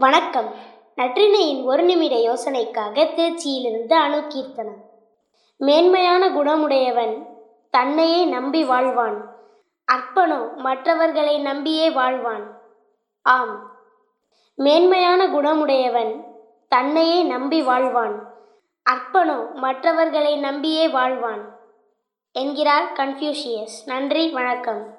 வணக்கம். நற்றினையின் ஒரு நிமிட யோசனைக்காக திருச்சியிலிருந்து அணுகீர்த்தனம் மேன்மையான குணமுடையவன் தன்னையே நம்பி வாழ்வான். அற்பனோ மற்றவர்களை நம்பியே வாழ்வான். ஆம். மேன்மையான குணமுடையவன் தன்னையே நம்பி வாழ்வான். அற்பனோ மற்றவர்களை நம்பியே வாழ்வான். என்கிறார் கன்ஃபியூஷியஸ் நன்றி வணக்கம்.